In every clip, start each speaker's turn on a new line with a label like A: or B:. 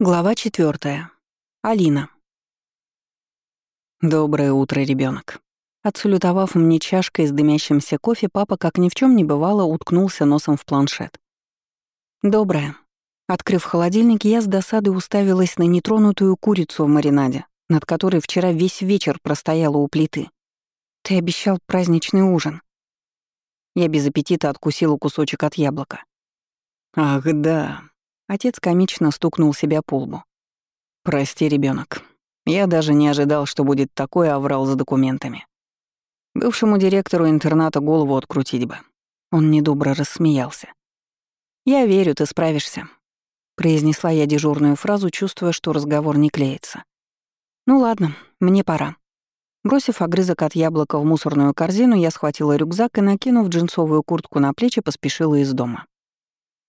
A: Глава четвертая. Алина. Доброе утро, ребенок. Отсалютовав мне чашкой с дымящимся кофе, папа, как ни в чем не бывало, уткнулся носом в планшет. Доброе. Открыв холодильник, я с досадой уставилась на нетронутую курицу в маринаде, над которой вчера весь вечер простояла у плиты. Ты обещал праздничный ужин. Я без аппетита откусила кусочек от яблока. Ах, да, Отец комично стукнул себя по лбу. «Прости, ребенок. Я даже не ожидал, что будет такой аврал с документами. Бывшему директору интерната голову открутить бы». Он недобро рассмеялся. «Я верю, ты справишься», — произнесла я дежурную фразу, чувствуя, что разговор не клеится. «Ну ладно, мне пора». Бросив огрызок от яблока в мусорную корзину, я схватила рюкзак и, накинув джинсовую куртку на плечи, поспешила из дома.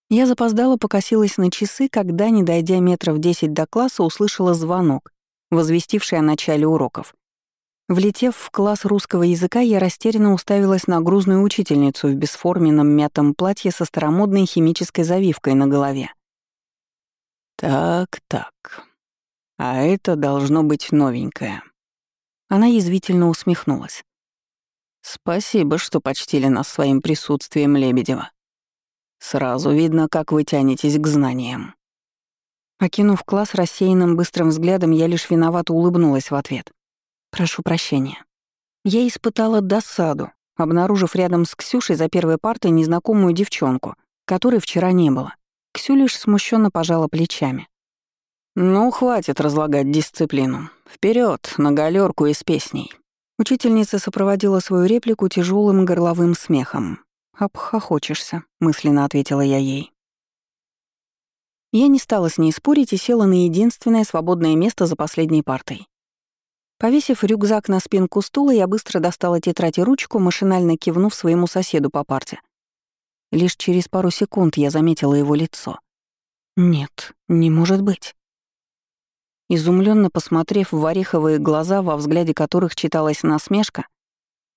A: Я запоздала, покосилась на часы, когда, не дойдя метров десять до класса, услышала звонок, возвестивший о начале уроков. Влетев в класс русского языка, я растерянно уставилась на грузную учительницу в бесформенном мятом платье со старомодной химической завивкой на голове. «Так-так, а это должно быть новенькое». Она язвительно усмехнулась. «Спасибо, что почтили нас своим присутствием, Лебедева. Сразу видно, как вы тянетесь к знаниям. Окинув класс рассеянным быстрым взглядом, я лишь виновато улыбнулась в ответ. «Прошу прощения». Я испытала досаду, обнаружив рядом с Ксюшей за первой партой незнакомую девчонку, которой вчера не было. Ксю лишь смущенно пожала плечами. «Ну, хватит разлагать дисциплину. Вперед, на галерку и с песней». Учительница сопроводила свою реплику тяжелым горловым смехом. «Обхохочешься», — мысленно ответила я ей. Я не стала с ней спорить и села на единственное свободное место за последней партой. Повесив рюкзак на спинку стула, я быстро достала тетрадь и ручку, машинально кивнув своему соседу по парте. Лишь через пару секунд я заметила его лицо. Нет, не может быть. Изумленно посмотрев в ореховые глаза, во взгляде которых читалась насмешка,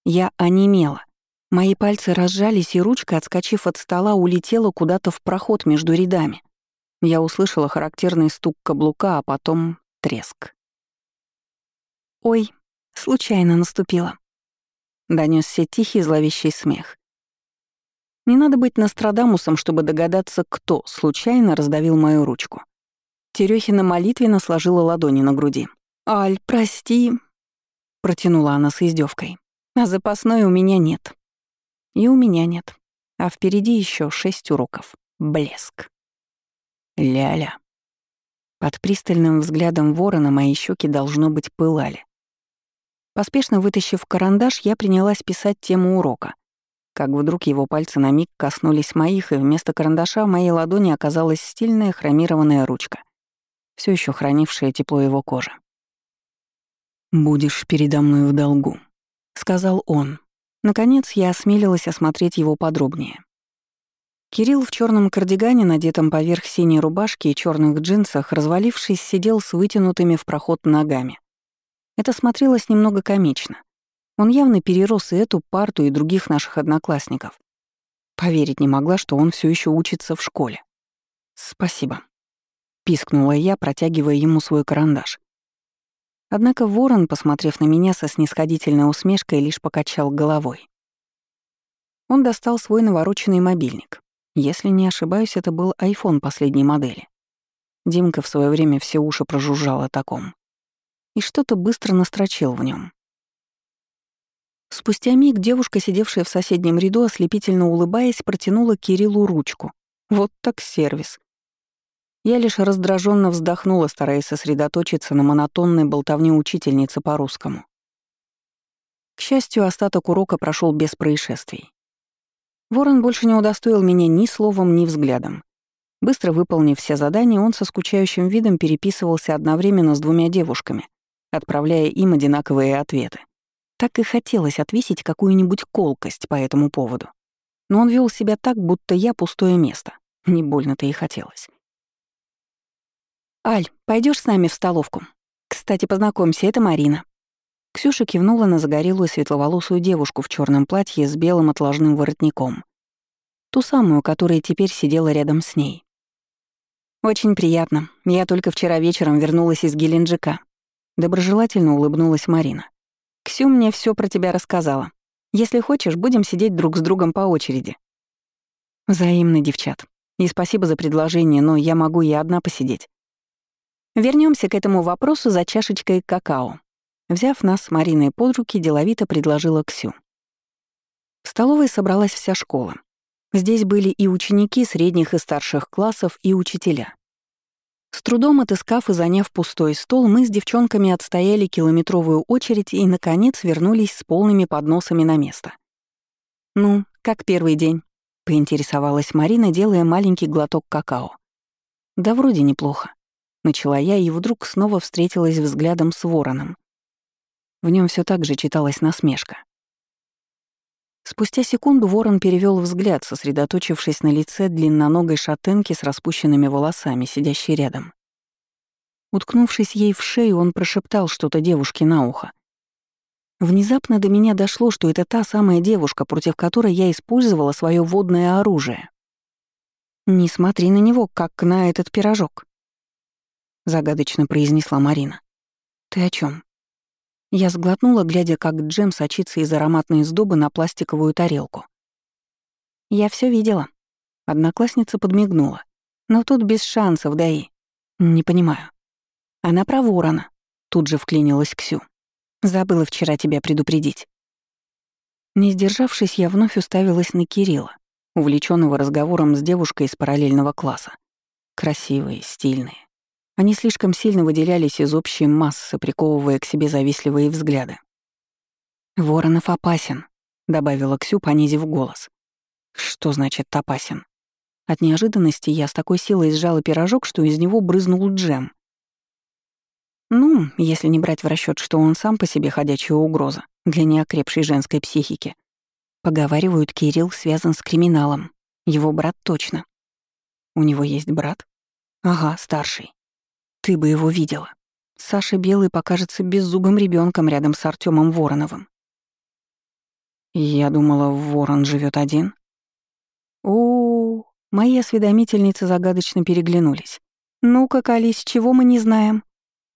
A: я онемела. Мои пальцы разжались, и ручка, отскочив от стола, улетела куда-то в проход между рядами. Я услышала характерный стук каблука, а потом треск. «Ой, случайно наступила», — донесся тихий зловещий смех. Не надо быть Нострадамусом, чтобы догадаться, кто случайно раздавил мою ручку. Терехина молитвенно сложила ладони на груди. «Аль, прости», — протянула она с издевкой. «А запасной у меня нет». И у меня нет. А впереди еще шесть уроков. Блеск. Ля-ля. Под пристальным взглядом ворона мои щеки должно быть пылали. Поспешно вытащив карандаш, я принялась писать тему урока. Как вдруг его пальцы на миг коснулись моих, и вместо карандаша в моей ладони оказалась стильная хромированная ручка, все еще хранившая тепло его кожи. «Будешь передо мной в долгу», — сказал он, Наконец я осмелилась осмотреть его подробнее. Кирилл в черном кардигане, надетом поверх синей рубашки и черных джинсах, развалившись, сидел с вытянутыми в проход ногами. Это смотрелось немного комично. Он явно перерос и эту парту, и других наших одноклассников. Поверить не могла, что он все еще учится в школе. «Спасибо», — пискнула я, протягивая ему свой карандаш. Однако ворон, посмотрев на меня со снисходительной усмешкой, лишь покачал головой. Он достал свой навороченный мобильник. Если не ошибаюсь, это был iPhone последней модели. Димка в свое время все уши прожужжал о таком. И что-то быстро настрочил в нем. Спустя миг девушка, сидевшая в соседнем ряду, ослепительно улыбаясь, протянула Кириллу ручку. Вот так сервис. Я лишь раздраженно вздохнула, стараясь сосредоточиться на монотонной болтовне учительницы по-русскому. К счастью, остаток урока прошел без происшествий. Ворон больше не удостоил меня ни словом, ни взглядом. Быстро выполнив все задания, он со скучающим видом переписывался одновременно с двумя девушками, отправляя им одинаковые ответы. Так и хотелось отвесить какую-нибудь колкость по этому поводу. Но он вел себя так, будто я пустое место. Не больно-то и хотелось. «Аль, пойдешь с нами в столовку? Кстати, познакомься, это Марина». Ксюша кивнула на загорелую светловолосую девушку в черном платье с белым отложным воротником. Ту самую, которая теперь сидела рядом с ней. «Очень приятно. Я только вчера вечером вернулась из Геленджика». Доброжелательно улыбнулась Марина. «Ксю мне все про тебя рассказала. Если хочешь, будем сидеть друг с другом по очереди». Взаимно, девчат. И спасибо за предложение, но я могу и одна посидеть. Вернемся к этому вопросу за чашечкой какао. Взяв нас с Мариной под руки, деловито предложила Ксю. В столовой собралась вся школа. Здесь были и ученики средних и старших классов, и учителя. С трудом отыскав и заняв пустой стол, мы с девчонками отстояли километровую очередь и, наконец, вернулись с полными подносами на место. «Ну, как первый день?» — поинтересовалась Марина, делая маленький глоток какао. «Да вроде неплохо», — начала я и вдруг снова встретилась взглядом с вороном. В нем все так же читалась насмешка. Спустя секунду ворон перевел взгляд, сосредоточившись на лице длинноногой шатенки с распущенными волосами, сидящей рядом. Уткнувшись ей в шею, он прошептал что-то девушке на ухо. Внезапно до меня дошло, что это та самая девушка, против которой я использовала свое водное оружие. «Не смотри на него, как на этот пирожок», — загадочно произнесла Марина. «Ты о чем? Я сглотнула, глядя, как джем сочится из ароматной сдобы на пластиковую тарелку. «Я все видела». Одноклассница подмигнула. «Но тут без шансов, да и...» «Не понимаю». «Она про ворона», — тут же вклинилась Ксю. Забыла вчера тебя предупредить. Не сдержавшись, я вновь уставилась на Кирилла, увлеченного разговором с девушкой из параллельного класса. Красивые, стильные. Они слишком сильно выделялись из общей массы, приковывая к себе завистливые взгляды. «Воронов опасен», — добавила Ксю, понизив голос. «Что значит опасен?» От неожиданности я с такой силой сжала пирожок, что из него брызнул джем. Ну, если не брать в расчет, что он сам по себе ходячая угроза для неокрепшей женской психики. Поговаривают, Кирилл связан с криминалом. Его брат точно. У него есть брат? Ага, старший. Ты бы его видела. Саша Белый покажется беззубым ребенком рядом с Артемом Вороновым. Я думала, Ворон живет один. О, -о, -о мои осведомительницы загадочно переглянулись. Ну-ка, Алис, чего мы не знаем?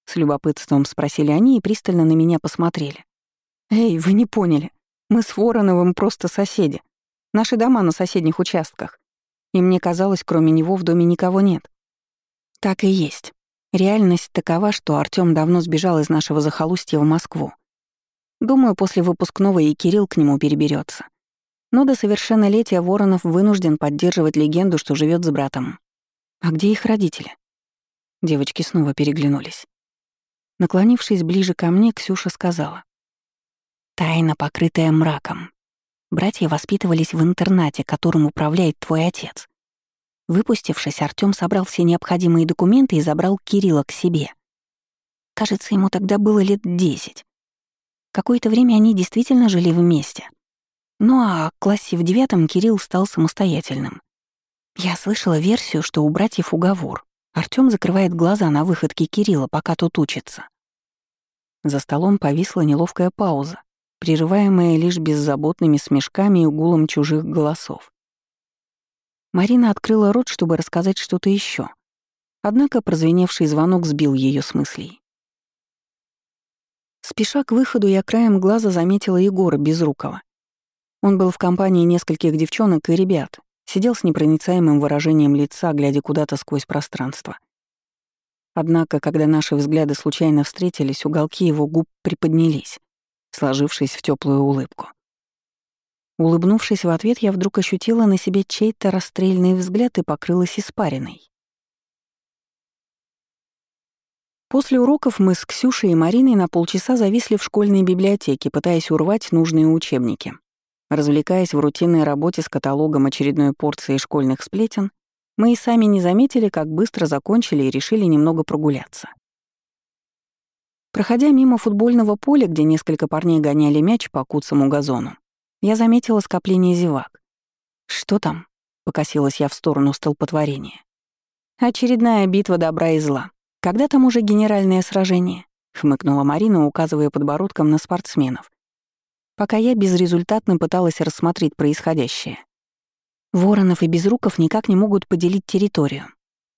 A: С любопытством спросили они и пристально на меня посмотрели. «Эй, вы не поняли. Мы с Вороновым просто соседи. Наши дома на соседних участках. И мне казалось, кроме него в доме никого нет. Так и есть. Реальность такова, что Артём давно сбежал из нашего захолустья в Москву. Думаю, после выпускного и Кирилл к нему переберется. Но до совершеннолетия Воронов вынужден поддерживать легенду, что живет с братом. А где их родители? Девочки снова переглянулись. Наклонившись ближе ко мне, Ксюша сказала. «Тайна, покрытая мраком. Братья воспитывались в интернате, которым управляет твой отец. Выпустившись, Артём собрал все необходимые документы и забрал Кирилла к себе. Кажется, ему тогда было лет десять. Какое-то время они действительно жили вместе. Ну а в классе в девятом Кирилл стал самостоятельным. Я слышала версию, что у братьев уговор. Артём закрывает глаза на выходки Кирилла, пока тот учится. За столом повисла неловкая пауза, прерываемая лишь беззаботными смешками и гулом чужих голосов. Марина открыла рот, чтобы рассказать что-то еще. Однако прозвеневший звонок сбил ее с мыслей. Спеша к выходу, я краем глаза заметила Егора Безрукова. Он был в компании нескольких девчонок и ребят, Сидел с непроницаемым выражением лица, глядя куда-то сквозь пространство. Однако, когда наши взгляды случайно встретились, уголки его губ приподнялись, сложившись в теплую улыбку. Улыбнувшись в ответ, я вдруг ощутила на себе чей-то расстрельный взгляд и покрылась испариной. После уроков мы с Ксюшей и Мариной на полчаса зависли в школьной библиотеке, пытаясь урвать нужные учебники. Развлекаясь в рутинной работе с каталогом очередной порции школьных сплетен, мы и сами не заметили, как быстро закончили и решили немного прогуляться. Проходя мимо футбольного поля, где несколько парней гоняли мяч по куцому газону, я заметила скопление зевак. «Что там?» — покосилась я в сторону столпотворения. «Очередная битва добра и зла. Когда там уже генеральное сражение?» — хмыкнула Марина, указывая подбородком на спортсменов, пока я безрезультатно пыталась рассмотреть происходящее. Воронов и Безруков никак не могут поделить территорию.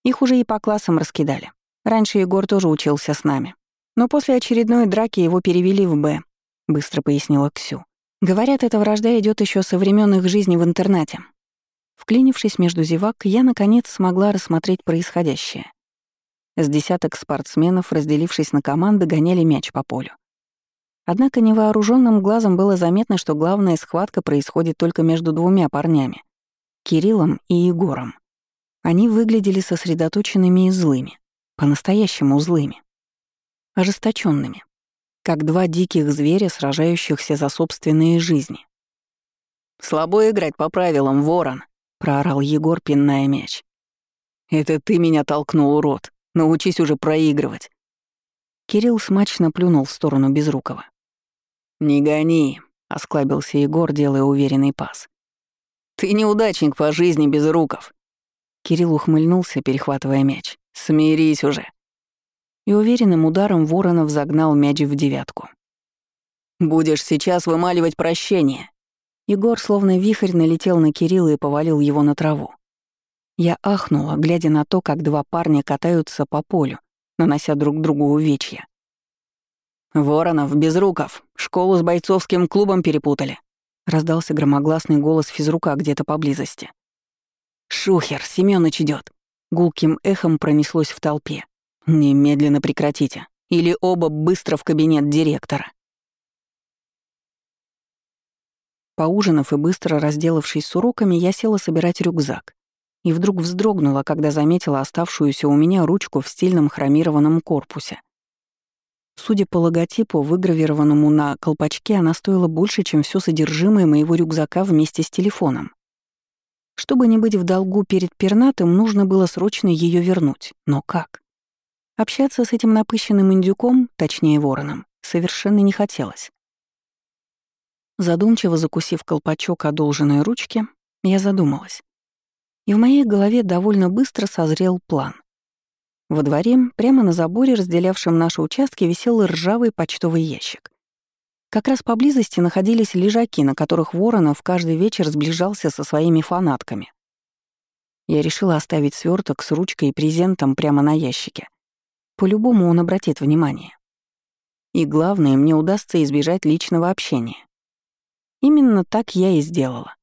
A: Их уже и по классам раскидали. Раньше Егор тоже учился с нами. Но после очередной драки его перевели в «Б», — быстро пояснила Ксю. Говорят, эта вражда идет еще со времен их жизни в интернате. Вклинившись между зевак, я, наконец, смогла рассмотреть происходящее. С десяток спортсменов, разделившись на команды, гоняли мяч по полю. Однако невооруженным глазом было заметно, что главная схватка происходит только между двумя парнями — Кириллом и Егором. Они выглядели сосредоточенными и злыми, по-настоящему злыми, ожесточенными, как два диких зверя, сражающихся за собственные жизни. «Слабо играть по правилам, ворон!» — проорал Егор, пинная мяч. «Это ты меня толкнул, урод!» Научись уже проигрывать». Кирилл смачно плюнул в сторону Безрукова. «Не гони», — осклабился Егор, делая уверенный пас. «Ты неудачник по жизни без руков». Кирилл ухмыльнулся, перехватывая мяч. «Смирись уже». И уверенным ударом Воронов загнал мяч в девятку. «Будешь сейчас вымаливать прощение». Егор словно вихрь налетел на Кирилла и повалил его на траву. Я ахнула, глядя на то, как два парня катаются по полю, нанося друг другу увечья. «Воронов, Безруков, школу с бойцовским клубом перепутали», — раздался громогласный голос физрука где-то поблизости. «Шухер, Семёныч идёт!» — гулким эхом пронеслось в толпе. «Немедленно прекратите, или оба быстро в кабинет директора». Поужинав и быстро разделавшись с уроками, я села собирать рюкзак и вдруг вздрогнула, когда заметила оставшуюся у меня ручку в стильном хромированном корпусе. Судя по логотипу, выгравированному на колпачке, она стоила больше, чем все содержимое моего рюкзака вместе с телефоном. Чтобы не быть в долгу перед пернатым, нужно было срочно ее вернуть. Но как? Общаться с этим напыщенным индюком, точнее вороном, совершенно не хотелось. Задумчиво закусив колпачок одолженной ручки, я задумалась и в моей голове довольно быстро созрел план. Во дворе, прямо на заборе, разделявшем наши участки, висел ржавый почтовый ящик. Как раз поблизости находились лежаки, на которых Воронов каждый вечер сближался со своими фанатками. Я решила оставить сверток с ручкой и презентом прямо на ящике. По-любому он обратит внимание. И главное, мне удастся избежать личного общения. Именно так я и сделала.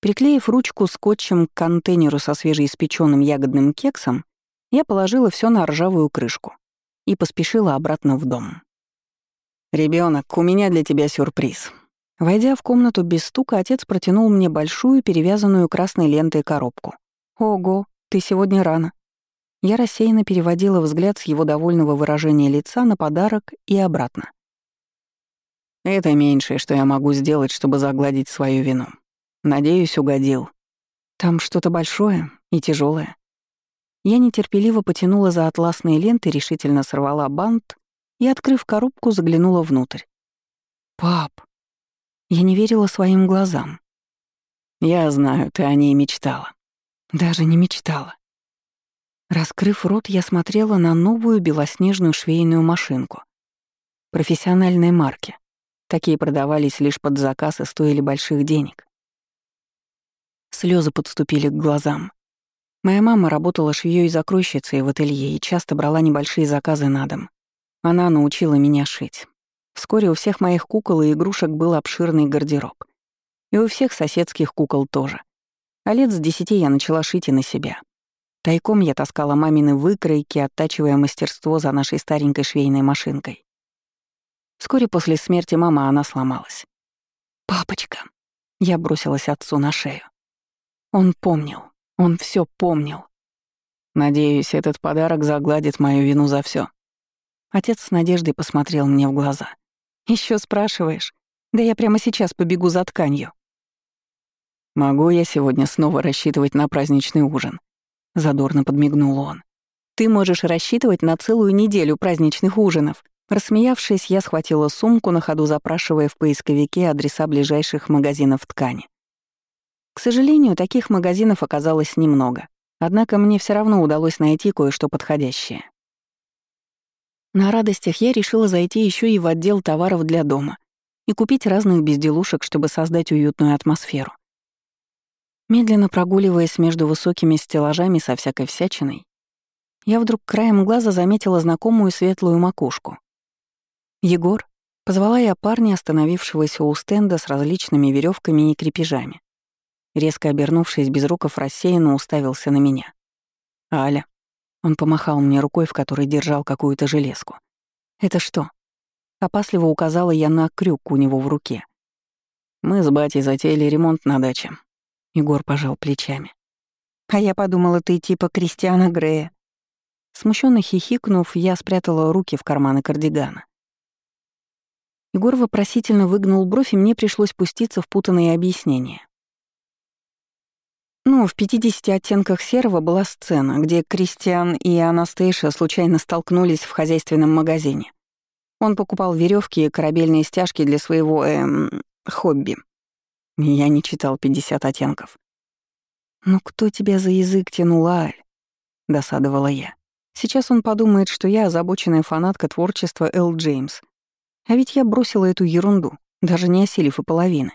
A: Приклеив ручку скотчем к контейнеру со свежеиспеченным ягодным кексом, я положила все на ржавую крышку и поспешила обратно в дом. Ребенок, у меня для тебя сюрприз». Войдя в комнату без стука, отец протянул мне большую, перевязанную красной лентой коробку. «Ого, ты сегодня рано». Я рассеянно переводила взгляд с его довольного выражения лица на подарок и обратно. «Это меньшее, что я могу сделать, чтобы загладить свою вину», Надеюсь, угодил. Там что-то большое и тяжелое. Я нетерпеливо потянула за атласные ленты, решительно сорвала бант и, открыв коробку, заглянула внутрь. «Пап!» Я не верила своим глазам. «Я знаю, ты о ней мечтала». «Даже не мечтала». Раскрыв рот, я смотрела на новую белоснежную швейную машинку. Профессиональной марки. Такие продавались лишь под заказ и стоили больших денег. Слезы подступили к глазам. Моя мама работала швеей закройщицей в ателье и часто брала небольшие заказы на дом. Она научила меня шить. Вскоре у всех моих кукол и игрушек был обширный гардероб. И у всех соседских кукол тоже. А лет с десяти я начала шить и на себя. Тайком я таскала мамины выкройки, оттачивая мастерство за нашей старенькой швейной машинкой. Вскоре после смерти мамы она сломалась. «Папочка!» Я бросилась отцу на шею. Он помнил. Он все помнил. Надеюсь, этот подарок загладит мою вину за все. Отец с надеждой посмотрел мне в глаза. Еще спрашиваешь? Да я прямо сейчас побегу за тканью. Могу я сегодня снова рассчитывать на праздничный ужин? Задорно подмигнул он. Ты можешь рассчитывать на целую неделю праздничных ужинов. Рассмеявшись, я схватила сумку, на ходу запрашивая в поисковике адреса ближайших магазинов ткани. К сожалению, таких магазинов оказалось немного, однако мне все равно удалось найти кое-что подходящее. На радостях я решила зайти еще и в отдел товаров для дома и купить разных безделушек, чтобы создать уютную атмосферу. Медленно прогуливаясь между высокими стеллажами со всякой всячиной, я вдруг краем глаза заметила знакомую светлую макушку. «Егор?» — позвала я парня, остановившегося у стенда с различными веревками и крепежами. Резко обернувшись, Безруков рассеянно уставился на меня. «Аля». Он помахал мне рукой, в которой держал какую-то железку. «Это что?» Опасливо указала я на крюк у него в руке. «Мы с батей затеяли ремонт на даче». Егор пожал плечами. «А я подумала, ты типа Кристиана Грея». Смущенно хихикнув, я спрятала руки в карманы кардигана. Егор вопросительно выгнул бровь, и мне пришлось пуститься в путанные объяснения. Ну, в «50 оттенках серого» была сцена, где Кристиан и Анастейша случайно столкнулись в хозяйственном магазине. Он покупал веревки и корабельные стяжки для своего, эм, хобби. Я не читал «50 оттенков». «Ну кто тебя за язык тянул, Аль?» — досадовала я. Сейчас он подумает, что я озабоченная фанатка творчества Эл Джеймс. А ведь я бросила эту ерунду, даже не осилив и половины.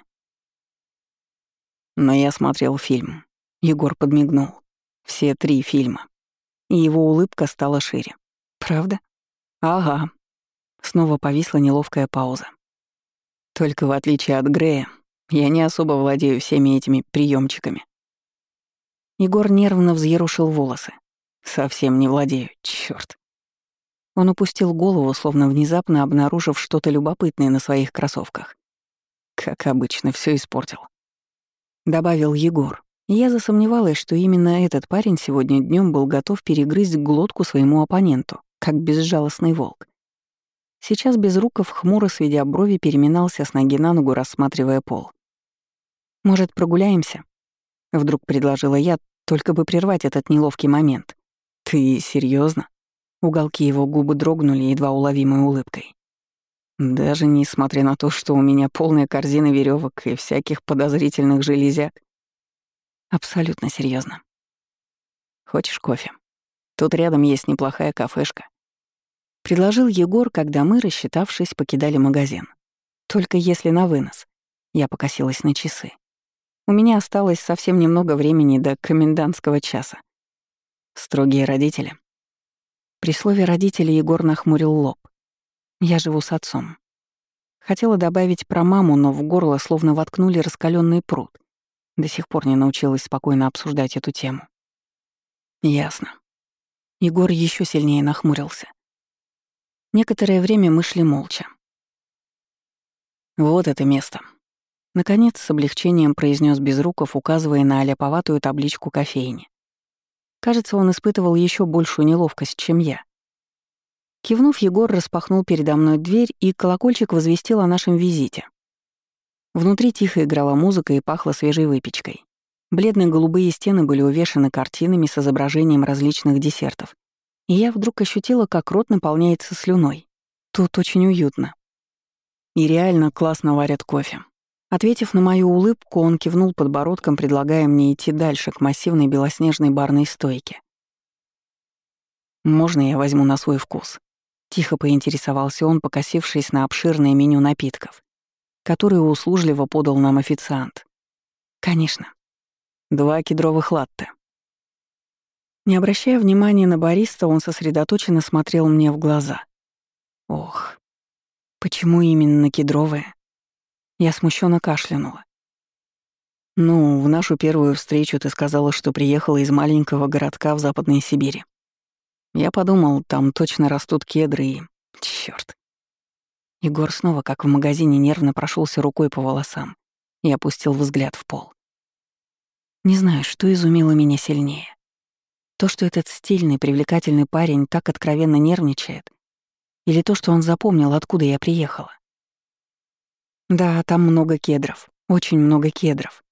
A: Но я смотрел фильм. Егор подмигнул. Все три фильма. И его улыбка стала шире. «Правда?» «Ага». Снова повисла неловкая пауза. Только в отличие от Грея, я не особо владею всеми этими приемчиками. Егор нервно взъерушил волосы. Совсем не владею, черт. Он упустил голову, словно внезапно обнаружив что-то любопытное на своих кроссовках. Как обычно, все испортил. Добавил Егор, я засомневалась, что именно этот парень сегодня днем был готов перегрызть глотку своему оппоненту, как безжалостный волк. Сейчас Безруков, хмуро сведя брови, переминался с ноги на ногу, рассматривая пол. «Может, прогуляемся?» — вдруг предложила я, только бы прервать этот неловкий момент. «Ты серьезно? Уголки его губы дрогнули едва уловимой улыбкой. Даже несмотря на то, что у меня полная корзина веревок и всяких подозрительных железяк, Абсолютно серьезно. Хочешь кофе? Тут рядом есть неплохая кафешка. Предложил Егор, когда мы, рассчитавшись, покидали магазин. Только если на вынос. Я покосилась на часы. У меня осталось совсем немного времени до комендантского часа. Строгие родители. При слове «родители» Егор нахмурил лоб. Я живу с отцом. Хотела добавить про маму, но в горло словно воткнули раскаленный пруд. До сих пор не научилась спокойно обсуждать эту тему. Ясно. Егор еще сильнее нахмурился. Некоторое время мы шли молча. Вот это место. Наконец, с облегчением произнес Безруков, указывая на аляповатую табличку кофейни. Кажется, он испытывал еще большую неловкость, чем я. Кивнув, Егор распахнул передо мной дверь, и колокольчик возвестил о нашем визите. Внутри тихо играла музыка и пахло свежей выпечкой. Бледные голубые стены были увешаны картинами с изображением различных десертов. И я вдруг ощутила, как рот наполняется слюной. Тут очень уютно. И реально классно варят кофе. Ответив на мою улыбку, он кивнул подбородком, предлагая мне идти дальше к массивной белоснежной барной стойке. «Можно я возьму на свой вкус?» Тихо поинтересовался он, покосившись на обширное меню напитков которую услужливо подал нам официант. «Конечно. Два кедровых латте». Не обращая внимания на бариста, он сосредоточенно смотрел мне в глаза. Ох, почему именно кедровые? Я смущенно кашлянула. «Ну, в нашу первую встречу ты сказала, что приехала из маленького городка в Западной Сибири. Я подумал, там точно растут кедры и... Чёрт. Егор снова, как в магазине, нервно прошелся рукой по волосам и опустил взгляд в пол. Не знаю, что изумило меня сильнее. То, что этот стильный, привлекательный парень так откровенно нервничает, или то, что он запомнил, откуда я приехала. Да, там много кедров, очень много кедров.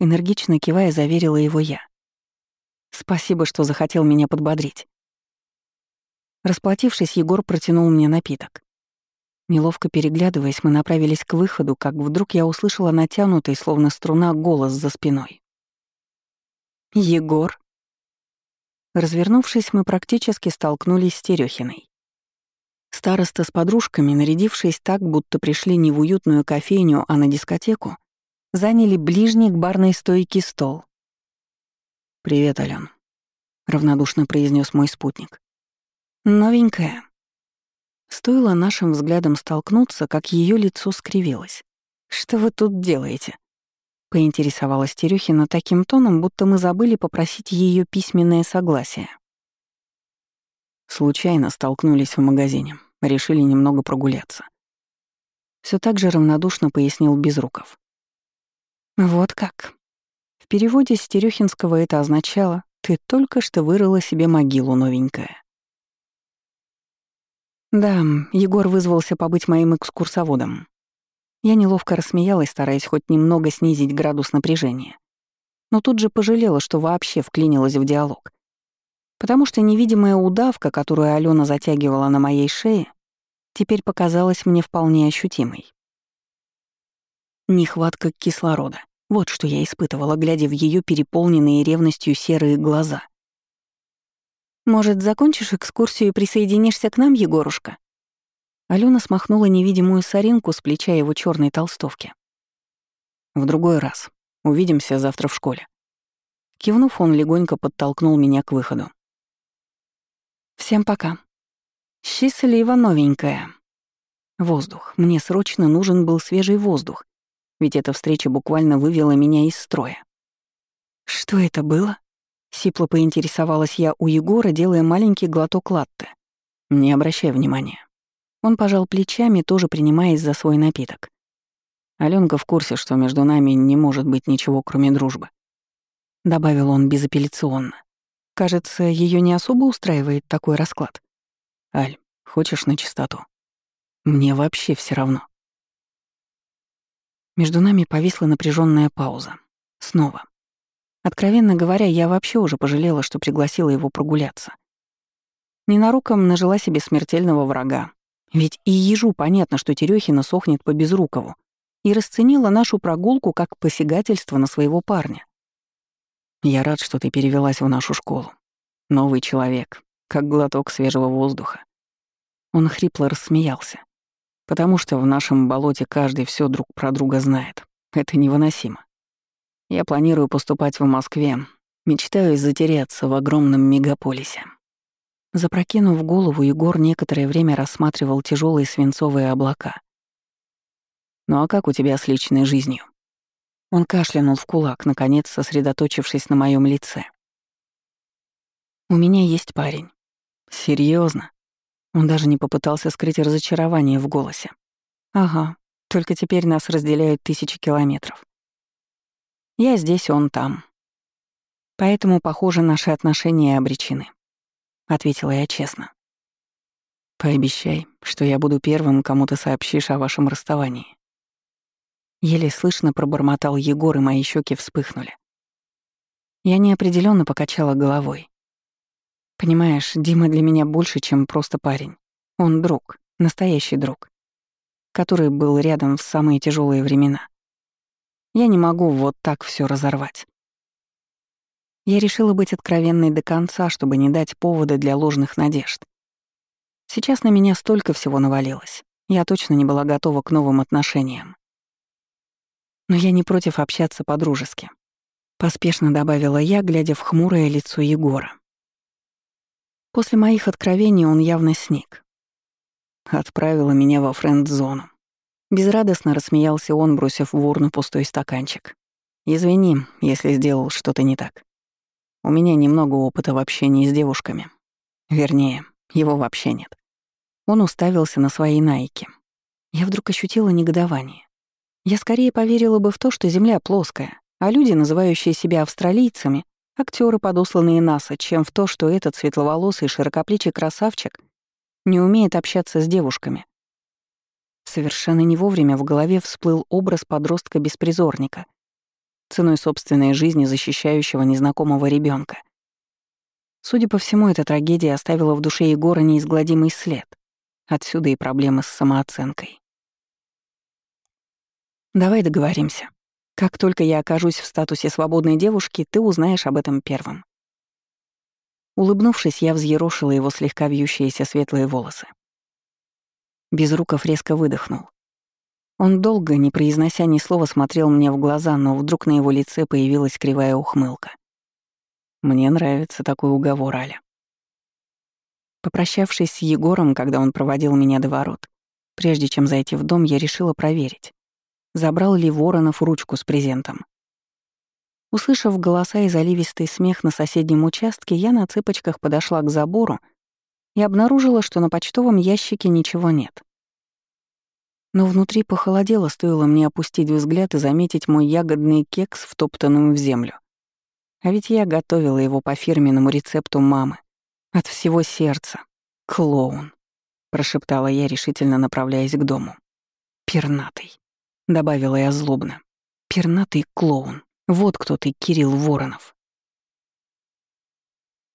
A: Энергично кивая, заверила его я. Спасибо, что захотел меня подбодрить. Расплатившись, Егор протянул мне напиток. Неловко переглядываясь, мы направились к выходу, как вдруг я услышала натянутый, словно струна, голос за спиной. «Егор?» Развернувшись, мы практически столкнулись с Терехиной. Староста с подружками, нарядившись так, будто пришли не в уютную кофейню, а на дискотеку, заняли ближний к барной стойке стол «Привет, Ален», — равнодушно произнес мой спутник. «Новенькая». Стоило нашим взглядом столкнуться, как ее лицо скривилось. «Что вы тут делаете?» — поинтересовалась Терехина таким тоном, будто мы забыли попросить ее письменное согласие. Случайно столкнулись в магазине, решили немного прогуляться. Все так же равнодушно пояснил Безруков. «Вот как», в переводе с это означало «ты только что вырыла себе могилу новенькая». Да, Егор вызвался побыть моим экскурсоводом. Я неловко рассмеялась, стараясь хоть немного снизить градус напряжения. Но тут же пожалела, что вообще вклинилась в диалог. Потому что невидимая удавка, которую Алена затягивала на моей шее, теперь показалась мне вполне ощутимой. Нехватка кислорода. Вот что я испытывала, глядя в ее переполненные ревностью серые глаза. «Может, закончишь экскурсию и присоединишься к нам, Егорушка?» Алена смахнула невидимую соринку с плеча его черной толстовки. «В другой раз. Увидимся завтра в школе». Кивнув, он легонько подтолкнул меня к выходу. «Всем пока. Счастливо новенькая». Воздух. Мне срочно нужен был свежий воздух ведь эта встреча буквально вывела меня из строя. «Что это было?» — сипло поинтересовалась я у Егора, делая маленький глоток латте. «Не обращай внимания». Он пожал плечами, тоже принимаясь за свой напиток. Алёнка в курсе, что между нами не может быть ничего, кроме дружбы. Добавил он безапелляционно. Кажется, ее не особо устраивает такой расклад. Аль, хочешь на чистоту? Мне вообще все равно. Между нами повисла напряженная пауза. Снова. Откровенно говоря, я вообще уже пожалела, что пригласила его прогуляться. Ненаруком нажила себе смертельного врага. Ведь и ежу понятно, что Терехина сохнет по Безрукову, и расценила нашу прогулку как посягательство на своего парня. Я рад, что ты перевелась в нашу школу. Новый человек, как глоток свежего воздуха. Он хрипло рассмеялся. Потому что в нашем болоте каждый все друг про друга знает. Это невыносимо. Я планирую поступать в Москве. Мечтаю затеряться в огромном мегаполисе. Запрокинув голову, Егор некоторое время рассматривал тяжелые свинцовые облака. «Ну а как у тебя с личной жизнью?» Он кашлянул в кулак, наконец сосредоточившись на моем лице. «У меня есть парень. Серьезно? Он даже не попытался скрыть разочарование в голосе. «Ага, только теперь нас разделяют тысячи километров. Я здесь, он там. Поэтому, похоже, наши отношения обречены», — ответила я честно. «Пообещай, что я буду первым, кому ты сообщишь о вашем расставании». Еле слышно пробормотал Егор, и мои щеки вспыхнули. Я неопределенно покачала головой. Понимаешь, Дима для меня больше, чем просто парень. Он друг, настоящий друг, который был рядом в самые тяжелые времена. Я не могу вот так все разорвать. Я решила быть откровенной до конца, чтобы не дать повода для ложных надежд. Сейчас на меня столько всего навалилось. Я точно не была готова к новым отношениям. Но я не против общаться по-дружески. Поспешно добавила я, глядя в хмурое лицо Егора. После моих откровений он явно сник. Отправила меня во френд-зону. Безрадостно рассмеялся он, бросив в урну пустой стаканчик. «Извини, если сделал что-то не так. У меня немного опыта в общении с девушками. Вернее, его вообще нет». Он уставился на свои найки. Я вдруг ощутила негодование. Я скорее поверила бы в то, что Земля плоская, а люди, называющие себя австралийцами, актеры, подосланные НАСА, чем в то, что этот светловолосый широкоплечий красавчик не умеет общаться с девушками. Совершенно не вовремя в голове всплыл образ подростка-беспризорника, ценой собственной жизни защищающего незнакомого ребенка. Судя по всему, эта трагедия оставила в душе Егора неизгладимый след. Отсюда и проблемы с самооценкой. «Давай договоримся. Как только я окажусь в статусе свободной девушки, ты узнаешь об этом первым. Улыбнувшись, я взъерошила его слегка вьющиеся светлые волосы. Безруков резко выдохнул. Он долго, не произнося ни слова, смотрел мне в глаза, но вдруг на его лице появилась кривая ухмылка. Мне нравится такой уговор, Аля. Попрощавшись с Егором, когда он проводил меня до ворот, прежде чем зайти в дом, я решила проверить, забрал ли Воронов ручку с презентом. Услышав голоса и заливистый смех на соседнем участке, я на цыпочках подошла к забору и обнаружила, что на почтовом ящике ничего нет. Но внутри похолодело, стоило мне опустить взгляд и заметить мой ягодный кекс, втоптанным в землю. А ведь я готовила его по фирменному рецепту мамы. От всего сердца. Клоун, прошептала я, решительно направляясь к дому. Пернатый, добавила я злобно. Пернатый клоун. Вот кто ты, Кирилл Воронов.